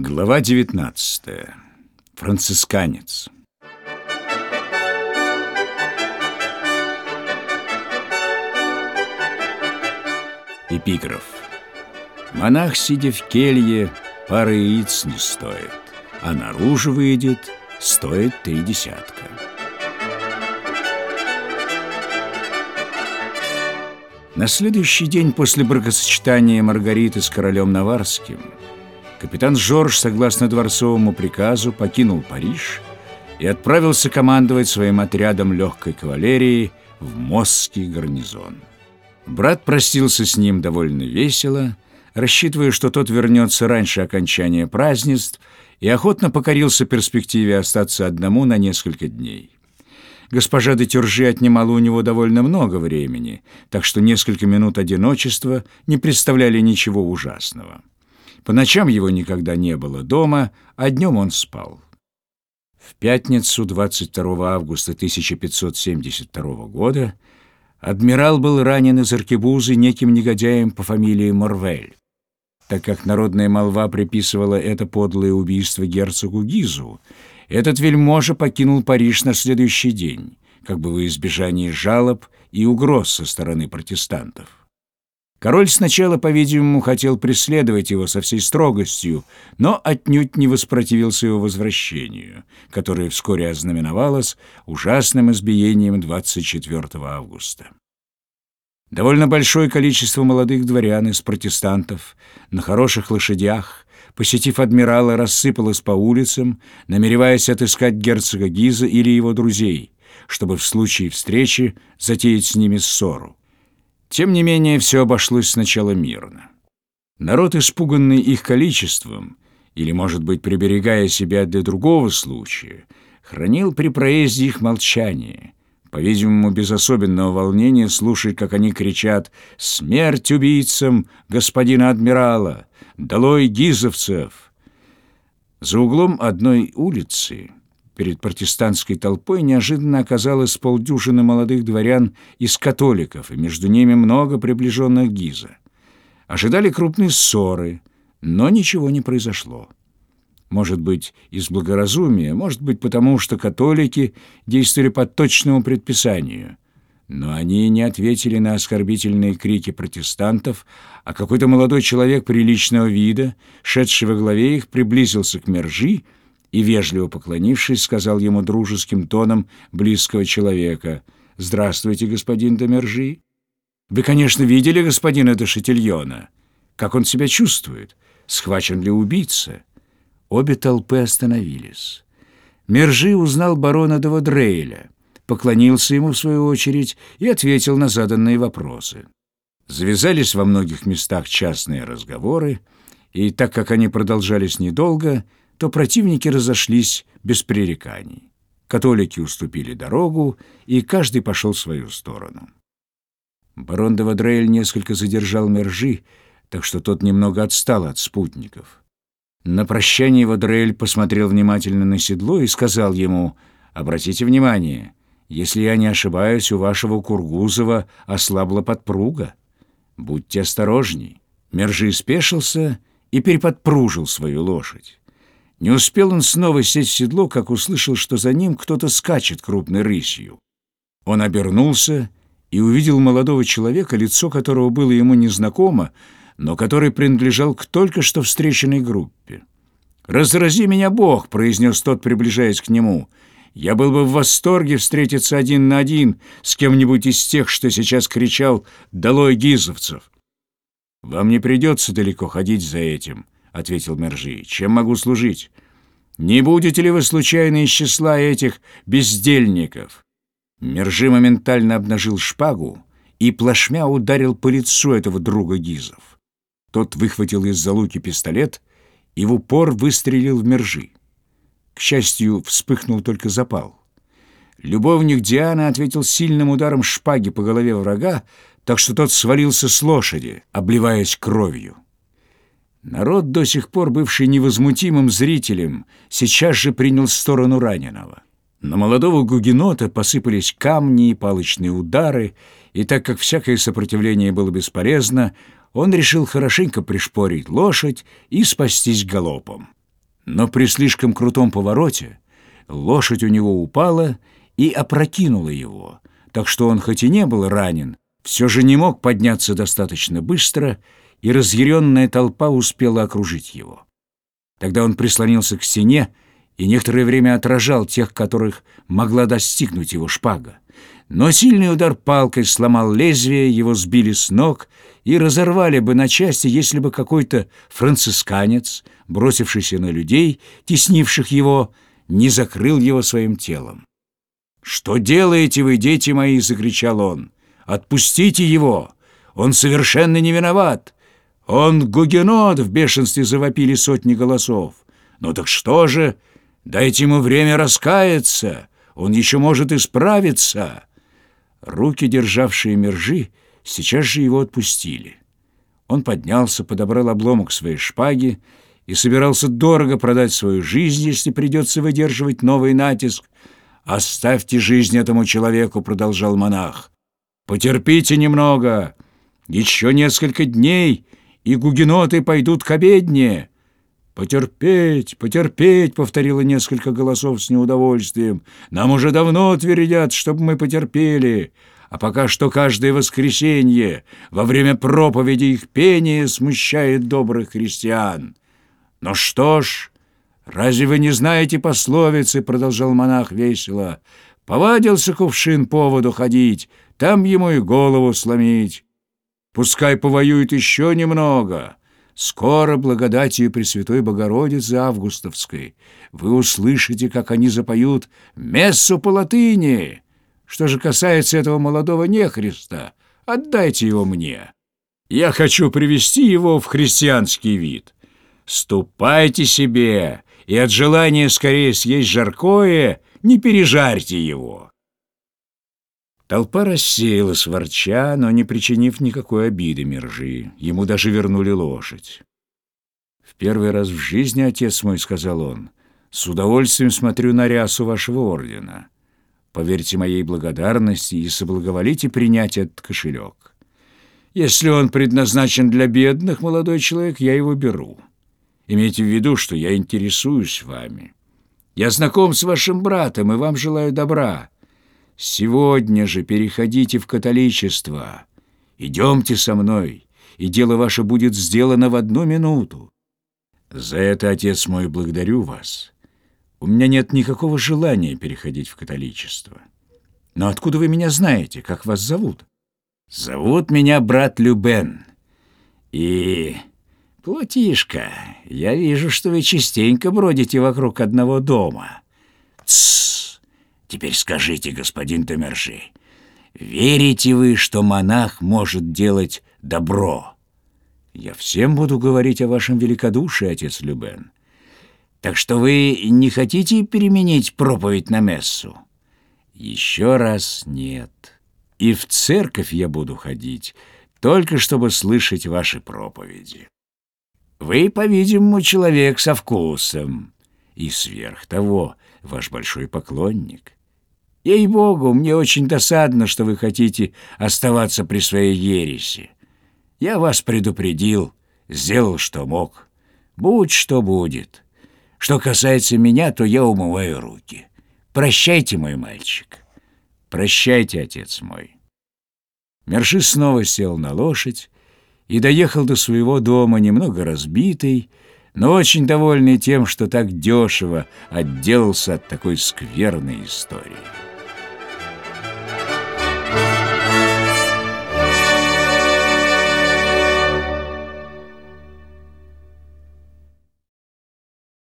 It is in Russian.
Глава 19. Францисканец. Эпиграф. Монах, сидя в келье, пары яиц не стоит, а наружу выйдет, стоит три десятка. На следующий день после бракосочетания Маргариты с королем Наварским капитан Жорж, согласно дворцовому приказу, покинул Париж и отправился командовать своим отрядом легкой кавалерии в Мосский гарнизон. Брат простился с ним довольно весело, рассчитывая, что тот вернется раньше окончания празднеств, и охотно покорился перспективе остаться одному на несколько дней. Госпожа де Тюржи отнимала у него довольно много времени, так что несколько минут одиночества не представляли ничего ужасного. По ночам его никогда не было дома, а днем он спал. В пятницу 22 августа 1572 года адмирал был ранен из аркебузы неким негодяем по фамилии Морвель. Так как народная молва приписывала это подлое убийство герцогу Гизу, этот вельможа покинул Париж на следующий день, как бы во избежании жалоб и угроз со стороны протестантов. Король сначала, по-видимому, хотел преследовать его со всей строгостью, но отнюдь не воспротивился его возвращению, которое вскоре ознаменовалось ужасным избиением 24 августа. Довольно большое количество молодых дворян из протестантов на хороших лошадях, посетив адмирала, рассыпалось по улицам, намереваясь отыскать герцога Гиза или его друзей, чтобы в случае встречи затеять с ними ссору. Тем не менее, все обошлось сначала мирно. Народ, испуганный их количеством, или, может быть, приберегая себя для другого случая, хранил при проезде их молчание, по-видимому, без особенного волнения слушать, как они кричат «Смерть убийцам господина адмирала! Долой гизовцев!» За углом одной улицы Перед протестантской толпой неожиданно оказалось полдюжины молодых дворян из католиков, и между ними много приближенных Гиза. Ожидали крупные ссоры, но ничего не произошло. Может быть, из благоразумия, может быть, потому что католики действовали по точному предписанию. Но они не ответили на оскорбительные крики протестантов, а какой-то молодой человек приличного вида, шедший во главе их, приблизился к Мержи и, вежливо поклонившись, сказал ему дружеским тоном близкого человека «Здравствуйте, господин Домержи. Вы, конечно, видели господина де Шатильона. Как он себя чувствует? Схвачен ли убийца?» Обе толпы остановились. Мержи узнал барона де поклонился ему в свою очередь и ответил на заданные вопросы. Завязались во многих местах частные разговоры, и так как они продолжались недолго, то противники разошлись без пререканий. Католики уступили дорогу, и каждый пошел в свою сторону. Барон де Вадрейль несколько задержал Мержи, так что тот немного отстал от спутников. На прощание Вадрейль посмотрел внимательно на седло и сказал ему, «Обратите внимание, если я не ошибаюсь, у вашего Кургузова ослабла подпруга. Будьте осторожней». Мержи спешился и переподпружил свою лошадь. Не успел он снова сесть в седло, как услышал, что за ним кто-то скачет крупной рысью. Он обернулся и увидел молодого человека, лицо которого было ему незнакомо, но который принадлежал к только что встреченной группе. «Разрази меня Бог!» — произнес тот, приближаясь к нему. «Я был бы в восторге встретиться один на один с кем-нибудь из тех, что сейчас кричал «Долой гизовцев!» «Вам не придется далеко ходить за этим», — ответил Мержи. «Чем могу служить? Не будете ли вы случайно из числа этих бездельников?» Мержи моментально обнажил шпагу и плашмя ударил по лицу этого друга Гизов. Тот выхватил из-за луки пистолет и в упор выстрелил в Мержи. К счастью, вспыхнул только запал. Любовник Дианы ответил сильным ударом шпаги по голове врага, так что тот свалился с лошади, обливаясь кровью. Народ, до сих пор бывший невозмутимым зрителем, сейчас же принял сторону раненого. На молодого гугенота посыпались камни и палочные удары, и так как всякое сопротивление было бесполезно, он решил хорошенько пришпорить лошадь и спастись галопом. Но при слишком крутом повороте лошадь у него упала и опрокинула его, так что он хоть и не был ранен, все же не мог подняться достаточно быстро, и разъяренная толпа успела окружить его. Тогда он прислонился к стене и некоторое время отражал тех, которых могла достигнуть его шпага. Но сильный удар палкой сломал лезвие, его сбили с ног и разорвали бы на части, если бы какой-то францисканец, бросившийся на людей, теснивших его, не закрыл его своим телом. «Что делаете вы, дети мои?» — закричал он. «Отпустите его! Он совершенно не виноват! Он гугенот!» — в бешенстве завопили сотни голосов. «Ну так что же? Дайте ему время раскаяться! Он еще может исправиться!» Руки, державшие мержи, сейчас же его отпустили. Он поднялся, подобрал обломок своей шпаги и собирался дорого продать свою жизнь, если придется выдерживать новый натиск. «Оставьте жизнь этому человеку», — продолжал монах. «Потерпите немного. Еще несколько дней, и гугеноты пойдут к обедне». «Потерпеть, потерпеть», — повторило несколько голосов с неудовольствием. «Нам уже давно твердят, чтобы мы потерпели. А пока что каждое воскресенье во время проповеди их пение смущает добрых христиан». «Ну что ж, разве вы не знаете пословицы?» — продолжал монах весело. «Повадился кувшин по воду ходить, там ему и голову сломить. Пускай повоюет еще немного». Скоро благодатью Пресвятой Богородицы Августовской вы услышите, как они запоют мессу по латыни. Что же касается этого молодого нехриста, отдайте его мне. Я хочу привести его в христианский вид. Ступайте себе, и от желания скорее съесть жаркое не пережарьте его». Толпа рассеялась ворча, но не причинив никакой обиды Мержи. Ему даже вернули лошадь. «В первый раз в жизни, отец мой, — сказал он, — с удовольствием смотрю на рясу вашего ордена. Поверьте моей благодарности и соблаговолите принять этот кошелек. Если он предназначен для бедных, молодой человек, я его беру. Имейте в виду, что я интересуюсь вами. Я знаком с вашим братом и вам желаю добра». Сегодня же переходите в католичество. Идемте со мной, и дело ваше будет сделано в одну минуту. За это, отец мой, благодарю вас. У меня нет никакого желания переходить в католичество. Но откуда вы меня знаете? Как вас зовут? Зовут меня брат Любен. И... Плотишка, я вижу, что вы частенько бродите вокруг одного дома. Тссс! Теперь скажите, господин Томержи, верите вы, что монах может делать добро? Я всем буду говорить о вашем великодушии, отец Любен. Так что вы не хотите переменить проповедь на мессу? Еще раз нет. И в церковь я буду ходить, только чтобы слышать ваши проповеди. Вы, по-видимому, человек со вкусом. И сверх того, ваш большой поклонник. Ей-богу, мне очень досадно, что вы хотите оставаться при своей ереси. Я вас предупредил, сделал, что мог. Будь что будет. Что касается меня, то я умываю руки. Прощайте, мой мальчик. Прощайте, отец мой. Мерши снова сел на лошадь и доехал до своего дома немного разбитый, но очень довольный тем, что так дешево отделался от такой скверной истории.